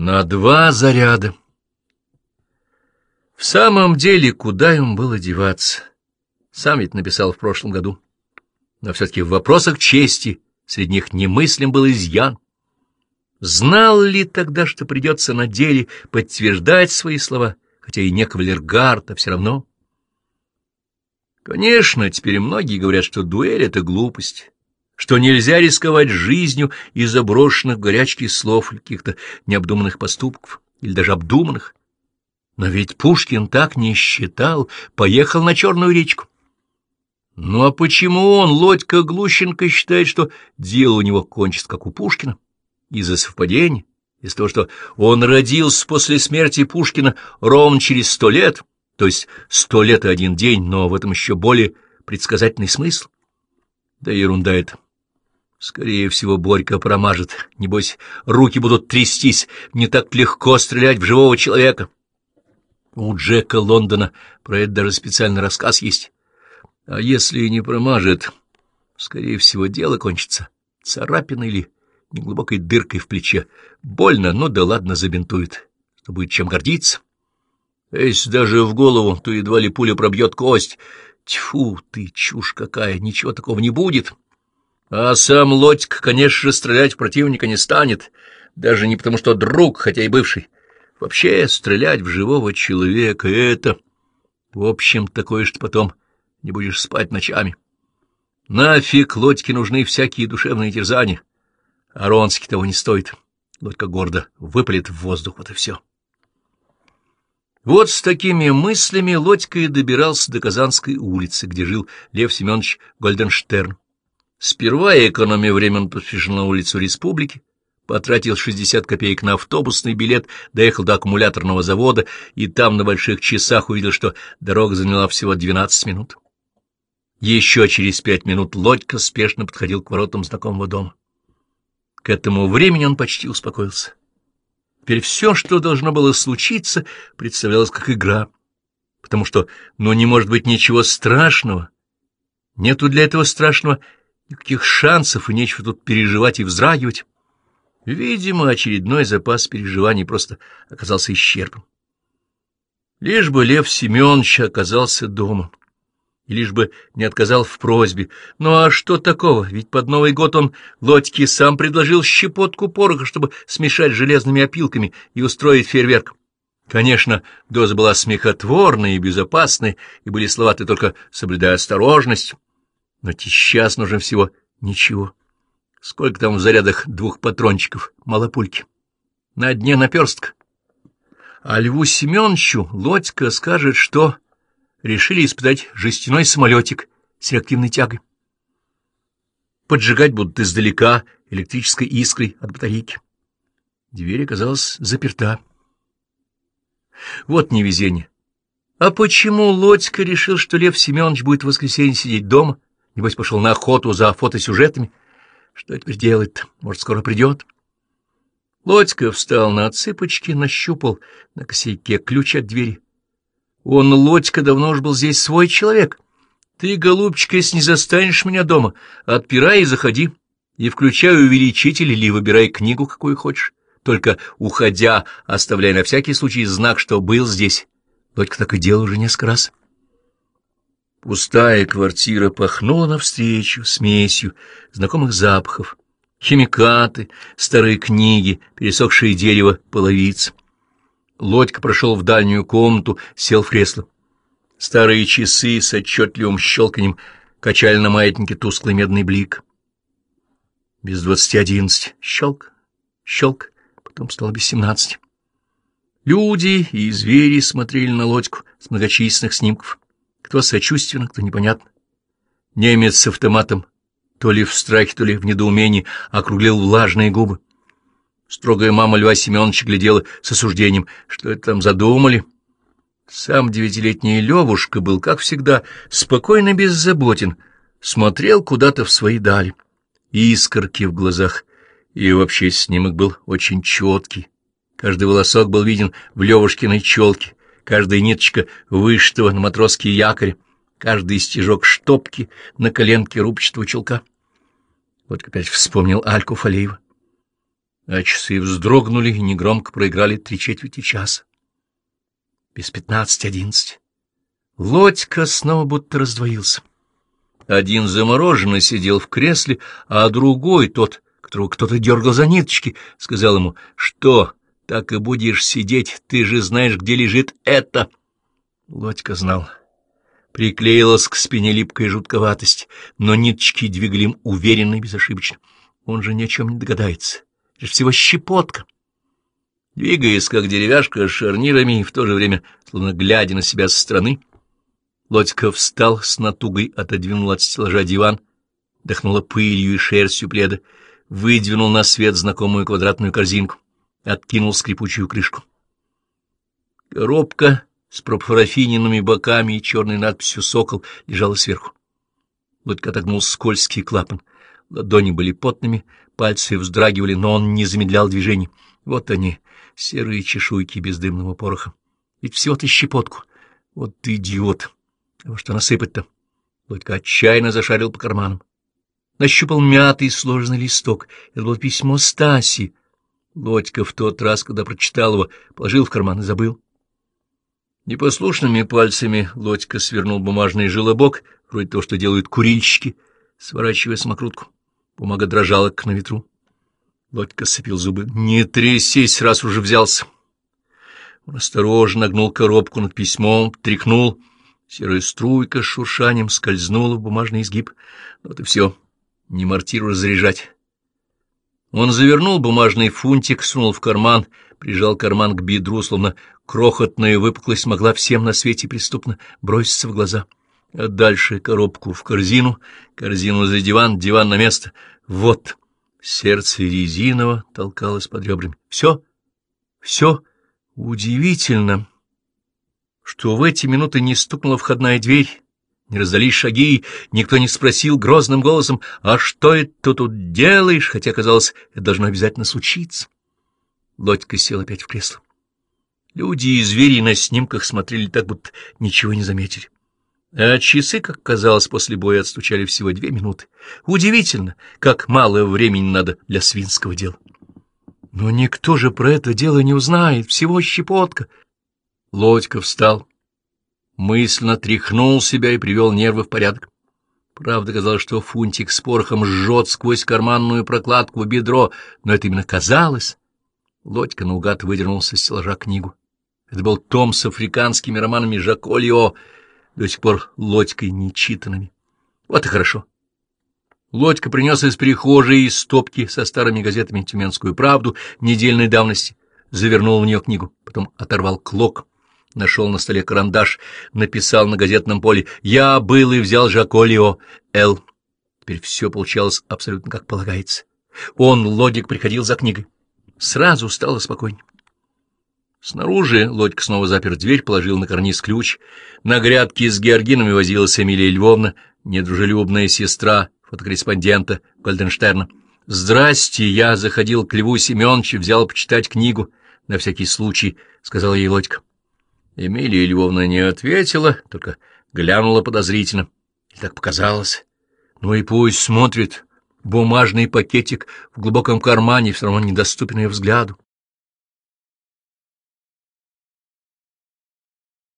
На два заряда. В самом деле, куда ему было деваться? Сам ведь написал в прошлом году. Но все-таки в вопросах чести среди них немыслим был изъян. Знал ли тогда, что придется на деле подтверждать свои слова, хотя и не кавалергард, а все равно? Конечно, теперь многие говорят, что дуэль — это глупость, что нельзя рисковать жизнью из-за брошенных горячки слов или каких-то необдуманных поступков, или даже обдуманных. Но ведь Пушкин так не считал, поехал на Черную речку. Ну а почему он, Лодька Глущенко, считает, что дело у него кончится, как у Пушкина? Из-за совпадения, из того, что он родился после смерти Пушкина ровно через сто лет, то есть сто лет и один день, но в этом еще более предсказательный смысл. Да ерунда это. Скорее всего, Борька промажет. Небось, руки будут трястись, не так легко стрелять в живого человека. У Джека Лондона про это даже специальный рассказ есть. А если и не промажет, скорее всего, дело кончится царапиной или неглубокой дыркой в плече. Больно, но да ладно, забинтует. Что будет чем гордиться. Если даже в голову, то едва ли пуля пробьет кость. Тьфу ты, чушь какая, ничего такого не будет. А сам Лодьк, конечно же, стрелять в противника не станет, даже не потому что друг, хотя и бывший. Вообще, стрелять в живого человека — это... В общем, такое, что потом не будешь спать ночами. Нафиг Лодьке нужны всякие душевные терзания. А Ронский того не стоит. Лодька гордо выпалит в воздух, вот и все. Вот с такими мыслями Лодька и добирался до Казанской улицы, где жил Лев Семенович Гольденштерн. Сперва, экономя время, он поспешил на улицу Республики, потратил 60 копеек на автобусный билет, доехал до аккумуляторного завода и там на больших часах увидел, что дорога заняла всего 12 минут. Еще через пять минут Лодька спешно подходил к воротам знакомого дома. К этому времени он почти успокоился. Теперь все, что должно было случиться, представлялось как игра, потому что, ну, не может быть ничего страшного. Нету для этого страшного никаких шансов, и нечего тут переживать и вздрагивать. Видимо, очередной запас переживаний просто оказался исчерпан. Лишь бы Лев Семенович оказался дома и лишь бы не отказал в просьбе. Ну а что такого? Ведь под Новый год он Лодьке сам предложил щепотку пороха, чтобы смешать железными опилками и устроить фейерверк. Конечно, доза была смехотворной и безопасной, и были слова-то только соблюдая осторожность. Но сейчас нужно всего ничего. Сколько там в зарядах двух патрончиков, малопульки? На дне наперстка. А Льву Семеновичу Лодька скажет, что решили испытать жестяной самолетик с реактивной тягой. Поджигать будут издалека электрической искрой от батарейки. Дверь оказалась заперта. Вот невезение. А почему Лодька решил, что Лев Семенович будет в воскресенье сидеть дома? Небось, пошел на охоту за фотосюжетами. Что теперь делать-то? Может, скоро придет? Лодька встал на цыпочки, нащупал на косяке ключ от двери. Он, Лодька, давно уж был здесь свой человек. Ты, голубчик, если не застанешь меня дома, отпирай и заходи, и включай увеличитель или выбирай книгу, какую хочешь. Только, уходя, оставляй на всякий случай знак, что был здесь. Лодька так и делал уже несколько раз. Пустая квартира пахнула навстречу смесью знакомых запахов. Химикаты, старые книги, пересохшее дерево, половиц. Лодька прошел в дальнюю комнату, сел в кресло. Старые часы с отчетливым щелканем качали на маятнике тусклый медный блик. Без двадцати одиннадцать. Щелк, щелк, потом стало без семнадцати. Люди и звери смотрели на лодьку с многочисленных снимков. Кто сочувственно, кто непонятно. Немец с автоматом, то ли в страхе, то ли в недоумении, округлил влажные губы. Строгая мама Льва Семеновича глядела с осуждением. Что это там задумали? Сам девятилетний Левушка был, как всегда, спокойно беззаботен, смотрел куда-то в свои дали. Искорки в глазах, и вообще снимок был очень четкий. Каждый волосок был виден в Левушкиной челке, каждая ниточка вышитого на матросский якорь, каждый стежок штопки на коленке рубчатого чулка. Вот опять вспомнил Альку Фалеева. А часы вздрогнули и негромко проиграли три четверти часа. Без пятнадцати одиннадцать. Лодька снова будто раздвоился. Один замороженно сидел в кресле, а другой, тот, которого кто-то дергал за ниточки, сказал ему, что так и будешь сидеть, ты же знаешь, где лежит это. Лодька знал. Приклеилась к спине липкая жутковатость, но ниточки двигали им уверенно и безошибочно. Он же ни о чем не догадается. Это же всего щепотка. Двигаясь, как деревяшка, с шарнирами, и в то же время, словно глядя на себя со стороны, Лодька встал с натугой, отодвинул от стеллажа диван, дохнула пылью и шерстью пледа, выдвинул на свет знакомую квадратную корзинку, откинул скрипучую крышку. Коробка с пропарафиненными боками и черной надписью «Сокол» лежала сверху. Лодька отогнул скользкий клапан. Ладони были потными, пальцы вздрагивали, но он не замедлял движений. Вот они, серые чешуйки бездымного пороха. Ведь всего-то щепотку. Вот ты идиот! А что насыпать-то? Лодька отчаянно зашарил по карманам. Нащупал мятый сложный листок. Это было письмо Стаси. Лодька в тот раз, когда прочитал его, положил в карман и забыл. Непослушными пальцами Лодька свернул бумажный желобок, вроде того, что делают курильщики, сворачивая самокрутку. Бумага дрожала, как на ветру. Лодька сцепил зубы. «Не трясись, раз уже взялся!» Он осторожно нагнул коробку над письмом, тряхнул. Серая струйка с шуршанием скользнула в бумажный изгиб. Вот и все. Не мортиру разряжать. Он завернул бумажный фунтик, сунул в карман, прижал карман к бедру, словно крохотная выпуклость могла всем на свете преступно броситься в глаза. А дальше коробку в корзину, корзину за диван, диван на место. Вот, сердце резиново толкалось под ребрами. Все, все удивительно, что в эти минуты не стукнула входная дверь, не раздались шаги, никто не спросил грозным голосом, «А что это тут делаешь?» хотя, казалось, это должно обязательно случиться. Лодька сел опять в кресло. Люди и звери на снимках смотрели так, будто ничего не заметили. А часы, как казалось, после боя отстучали всего две минуты. Удивительно, как мало времени надо для свинского дела. Но никто же про это дело не узнает, всего щепотка. Лодька встал, мысленно тряхнул себя и привел нервы в порядок. Правда, казалось, что фунтик с порохом жжет сквозь карманную прокладку в бедро, но это именно казалось. Лодька наугад выдернулся с стеллажа книгу. Это был том с африканскими романами Жаколио, до сих пор Лодькой нечитанными. Вот и хорошо. Лодька принес из прихожей из стопки со старыми газетами «Тюменскую правду» недельной давности, завернул в нее книгу, потом оторвал клок, нашел на столе карандаш, написал на газетном поле «Я был и взял Жаколио Л». Теперь все получалось абсолютно как полагается. Он, Лодик, приходил за книгой. Сразу стало спокойнее. Снаружи Лодька снова запер дверь, положил на карниз ключ. На грядке с георгинами возилась Эмилия Львовна, недружелюбная сестра фотокорреспондента Гольденштерна. «Здрасте, я заходил к Льву Семеновичу, взял почитать книгу. На всякий случай», — сказала ей Лодька. Эмилия Львовна не ответила, только глянула подозрительно. И так показалось. Ну и пусть смотрит, Бумажный пакетик в глубоком кармане все равно недоступен ее взгляду.